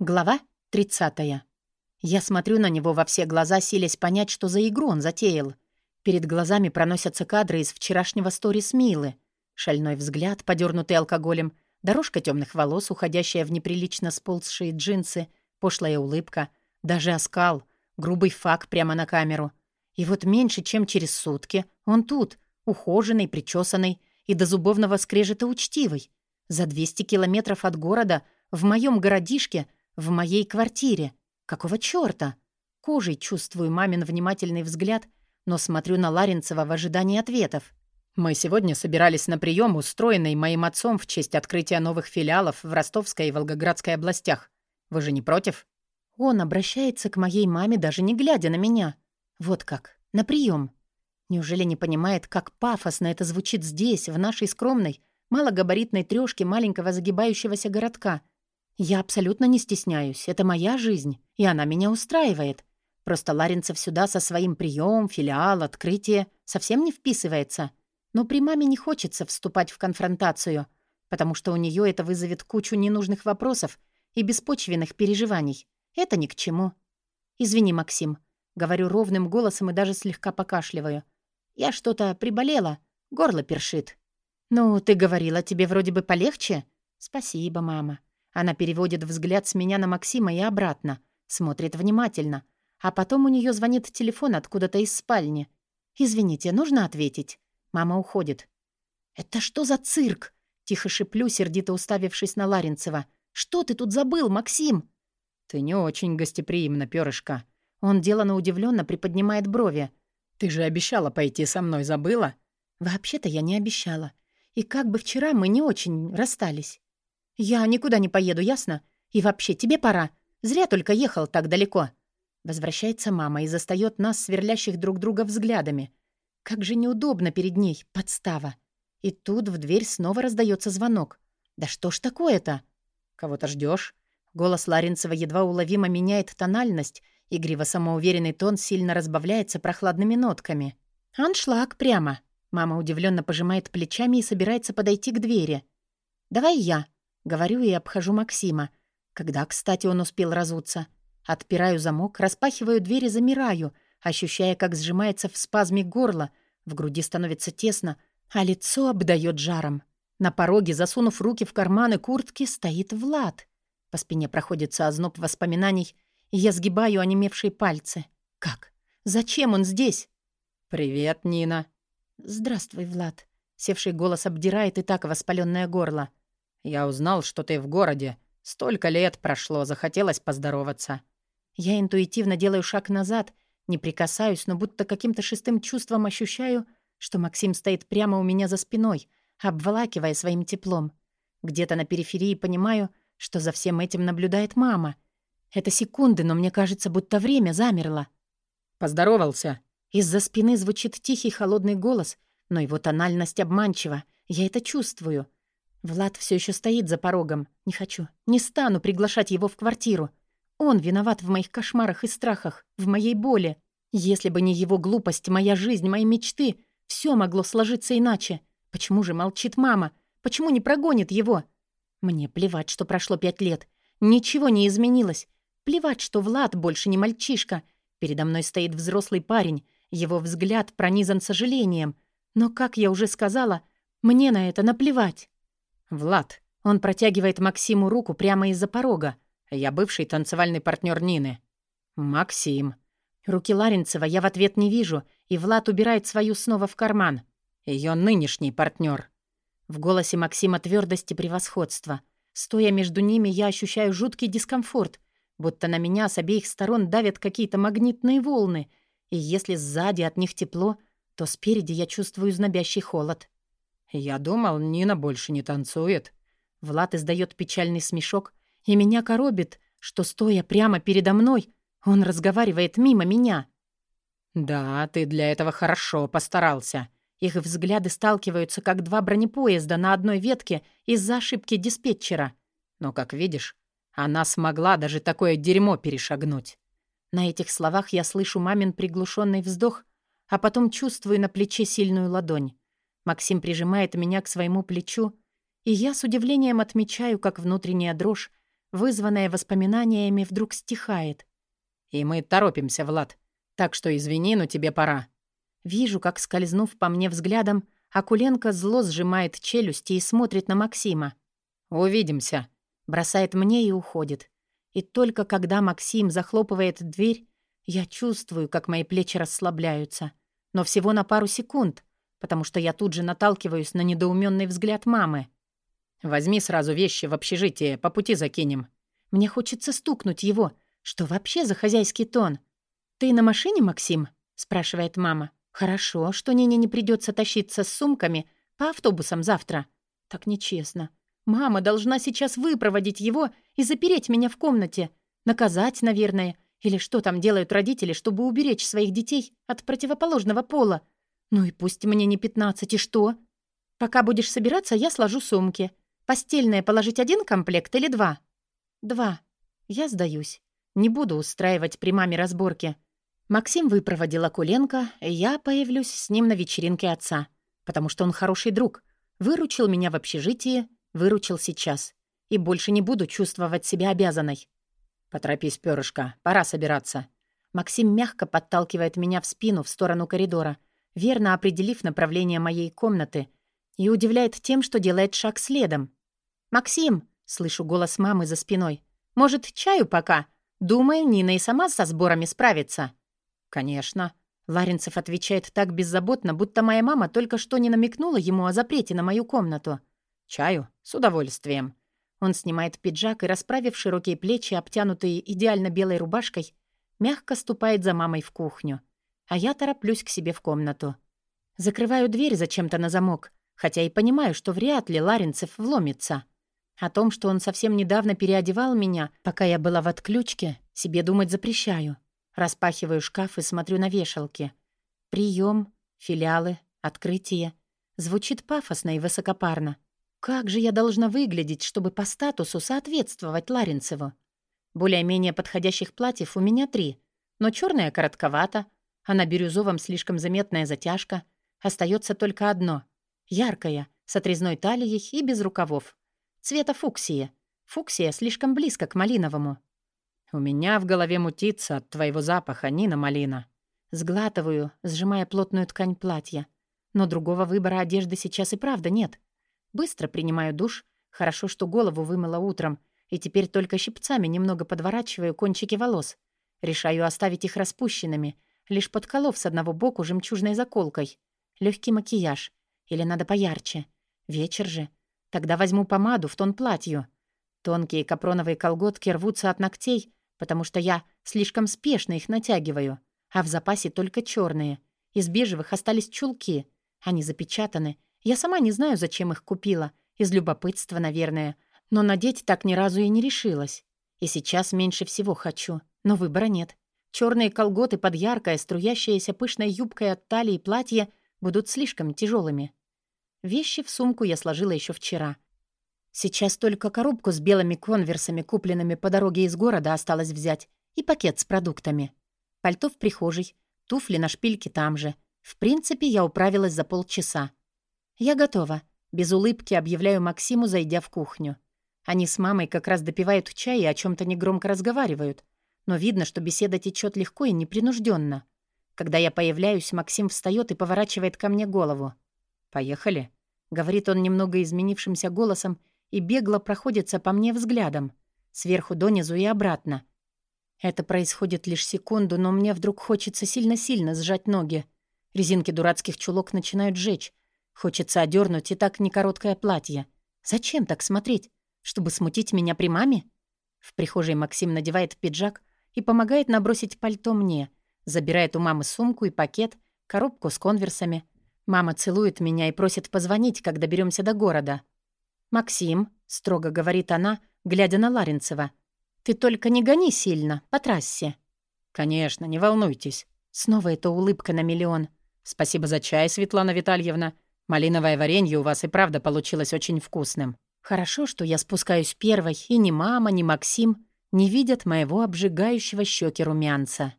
Глава 30. Я смотрю на него во все глаза, силясь понять, что за игру он затеял. Перед глазами проносятся кадры из вчерашнего сторис Милы. Шальной взгляд, подернутый алкоголем, дорожка темных волос, уходящая в неприлично сползшие джинсы, пошлая улыбка, даже оскал, грубый фак прямо на камеру. И вот меньше, чем через сутки, он тут, ухоженный, причесанный и до зубовного скрежета учтивый. За 200 километров от города, в моем городишке — в моей квартире. Какого чёрта? Кожей чувствую мамин внимательный взгляд, но смотрю на Ларинцева в ожидании ответов. Мы сегодня собирались на прием, устроенный моим отцом в честь открытия новых филиалов в Ростовской и Волгоградской областях. Вы же не против? Он обращается к моей маме, даже не глядя на меня. Вот как. На прием. Неужели не понимает, как пафосно это звучит здесь, в нашей скромной, малогабаритной трёшке маленького загибающегося городка — я абсолютно не стесняюсь. Это моя жизнь, и она меня устраивает. Просто Ларинцев сюда со своим прием, филиал, открытие совсем не вписывается. Но при маме не хочется вступать в конфронтацию, потому что у нее это вызовет кучу ненужных вопросов и беспочвенных переживаний. Это ни к чему. «Извини, Максим», — говорю ровным голосом и даже слегка покашливаю. «Я что-то приболела, горло першит». «Ну, ты говорила, тебе вроде бы полегче?» «Спасибо, мама». Она переводит взгляд с меня на Максима и обратно, смотрит внимательно. А потом у нее звонит телефон откуда-то из спальни. «Извините, нужно ответить?» Мама уходит. «Это что за цирк?» Тихо шиплю, сердито уставившись на Ларинцева. «Что ты тут забыл, Максим?» «Ты не очень гостеприимна, перышко». Он делано удивленно приподнимает брови. «Ты же обещала пойти со мной, забыла?» «Вообще-то я не обещала. И как бы вчера мы не очень расстались. «Я никуда не поеду, ясно? И вообще, тебе пора. Зря только ехал так далеко». Возвращается мама и застаёт нас, сверлящих друг друга взглядами. Как же неудобно перед ней, подстава. И тут в дверь снова раздаётся звонок. «Да что ж такое-то?» «Кого-то ждёшь?» Голос Ларинцева едва уловимо меняет тональность, игриво самоуверенный тон сильно разбавляется прохладными нотками. «Аншлаг прямо!» Мама удивлённо пожимает плечами и собирается подойти к двери. «Давай я», Говорю и обхожу Максима. Когда, кстати, он успел разуться? Отпираю замок, распахиваю дверь и замираю, ощущая, как сжимается в спазме горло, в груди становится тесно, а лицо обдает жаром. На пороге, засунув руки в карманы куртки, стоит Влад. По спине проходится озноб воспоминаний, и я сгибаю онемевшие пальцы. Как? Зачем он здесь? «Привет, Нина». «Здравствуй, Влад». Севший голос обдирает и так воспаленное горло. Я узнал, что ты в городе. Столько лет прошло, захотелось поздороваться. Я интуитивно делаю шаг назад, не прикасаюсь, но будто каким-то шестым чувством ощущаю, что Максим стоит прямо у меня за спиной, обволакивая своим теплом. Где-то на периферии понимаю, что за всем этим наблюдает мама. Это секунды, но мне кажется, будто время замерло. «Поздоровался». Из-за спины звучит тихий холодный голос, но его тональность обманчива. Я это чувствую. Влад все еще стоит за порогом. Не хочу, не стану приглашать его в квартиру. Он виноват в моих кошмарах и страхах, в моей боли. Если бы не его глупость, моя жизнь, мои мечты, все могло сложиться иначе. Почему же молчит мама? Почему не прогонит его? Мне плевать, что прошло пять лет. Ничего не изменилось. Плевать, что Влад больше не мальчишка. Передо мной стоит взрослый парень. Его взгляд пронизан сожалением. Но, как я уже сказала, мне на это наплевать. «Влад». Он протягивает Максиму руку прямо из-за порога. «Я бывший танцевальный партнер Нины». «Максим». Руки Ларинцева я в ответ не вижу, и Влад убирает свою снова в карман. Ее нынешний партнер. В голосе Максима твердости превосходства. Стоя между ними, я ощущаю жуткий дискомфорт, будто на меня с обеих сторон давят какие-то магнитные волны, и если сзади от них тепло, то спереди я чувствую знобящий холод. «Я думал, Нина больше не танцует». Влад издает печальный смешок, и меня коробит, что, стоя прямо передо мной, он разговаривает мимо меня. «Да, ты для этого хорошо постарался». Их взгляды сталкиваются, как два бронепоезда на одной ветке из-за ошибки диспетчера. Но, как видишь, она смогла даже такое дерьмо перешагнуть. На этих словах я слышу мамин приглушенный вздох, а потом чувствую на плече сильную ладонь. Максим прижимает меня к своему плечу, и я с удивлением отмечаю, как внутренняя дрожь вызванное воспоминаниями, вдруг стихает. «И мы торопимся, Влад. Так что извини, но тебе пора». Вижу, как, скользнув по мне взглядом, Акуленко зло сжимает челюсти и смотрит на Максима. «Увидимся», — бросает мне и уходит. И только когда Максим захлопывает дверь, я чувствую, как мои плечи расслабляются. Но всего на пару секунд, потому что я тут же наталкиваюсь на недоуменный взгляд мамы. «Возьми сразу вещи в общежитие, по пути закинем». Мне хочется стукнуть его. Что вообще за хозяйский тон? «Ты на машине, Максим?» — спрашивает мама. «Хорошо, что Нине не придется тащиться с сумками по автобусам завтра. Так нечестно. Мама должна сейчас выпроводить его и запереть меня в комнате. Наказать, наверное. Или что там делают родители, чтобы уберечь своих детей от противоположного пола. Ну и пусть мне не пятнадцать, и что? Пока будешь собираться, я сложу сумки. Постельное положить один комплект или два? Два. Я сдаюсь. Не буду устраивать при маме разборки. Максим выпроводил Акуленко, я появлюсь с ним на вечеринке отца, потому что он хороший друг. Выручил меня в общежитии, выручил сейчас. И больше не буду чувствовать себя обязанной. «Поторопись, перышко, пора собираться». Максим мягко подталкивает меня в спину в сторону коридора, верно определив направление моей комнаты, и удивляет тем, что делает шаг следом. «Максим!» — слышу голос мамы за спиной. «Может, чаю пока? Думаю, Нина и сама со сборами справится». «Конечно». Ларинцев отвечает так беззаботно, будто моя мама только что не намекнула ему о запрете на мою комнату. «Чаю? С удовольствием». Он снимает пиджак и, расправив широкие плечи, обтянутые идеально белой рубашкой, мягко ступает за мамой в кухню. А я тороплюсь к себе в комнату. Закрываю дверь зачем-то на замок, хотя и понимаю, что вряд ли Ларинцев вломится. О том, что он совсем недавно переодевал меня, пока я была в отключке, себе думать запрещаю. Распахиваю шкаф и смотрю на вешалки. Прием, филиалы, открытие. Звучит пафосно и высокопарно. Как же я должна выглядеть, чтобы по статусу соответствовать Ларинцеву? Более-менее подходящих платьев у меня три, но черное коротковато, а на бирюзовом слишком заметная затяжка. Остается только одно — яркое, с отрезной талией и без рукавов. Цвета фуксия. Фуксия слишком близко к малиновому. «У меня в голове мутится от твоего запаха, Нина Малина». Сглатываю, сжимая плотную ткань платья. Но другого выбора одежды сейчас и правда нет. Быстро принимаю душ. Хорошо, что голову вымыла утром, и теперь только щипцами немного подворачиваю кончики волос. Решаю оставить их распущенными, лишь подколов с одного боку жемчужной заколкой. Легкий макияж. Или надо поярче. Вечер же. Тогда возьму помаду в тон платью. Тонкие капроновые колготки рвутся от ногтей, потому что я слишком спешно их натягиваю, а в запасе только черные. Из бежевых остались чулки. Они запечатаны. Я сама не знаю, зачем их купила. Из любопытства, наверное. Но надеть так ни разу и не решилась. И сейчас меньше всего хочу. Но выбора нет. Черные колготы под яркое, струящееся пышной юбкой от талии платье будут слишком тяжелыми. Вещи в сумку я сложила еще вчера — Сейчас только коробку с белыми конверсами, купленными по дороге из города, осталось взять, и пакет с продуктами. Пальто в прихожей, туфли на шпильке там же. В принципе, я управилась за полчаса. Я готова. Без улыбки объявляю Максиму, зайдя в кухню. Они с мамой как раз допивают чай и о чем то негромко разговаривают. Но видно, что беседа течет легко и непринужденно. Когда я появляюсь, Максим встает и поворачивает ко мне голову. «Поехали», — говорит он немного изменившимся голосом и бегло проходится по мне взглядом, сверху донизу и обратно. Это происходит лишь секунду, но мне вдруг хочется сильно-сильно сжать ноги. Резинки дурацких чулок начинают жечь. Хочется одернуть и так не короткое платье. Зачем так смотреть? Чтобы смутить меня при маме? В прихожей Максим надевает пиджак и помогает набросить пальто мне. Забирает у мамы сумку и пакет, коробку с конверсами. Мама целует меня и просит позвонить, когда доберемся до города. «Максим», — строго говорит она, глядя на Ларинцева, «ты только не гони сильно, по трассе». «Конечно, не волнуйтесь». Снова эта улыбка на миллион. «Спасибо за чай, Светлана Витальевна. Малиновое варенье у вас и правда получилось очень вкусным». Хорошо, что я спускаюсь первой, и ни мама, ни Максим не видят моего обжигающего щеки румянца.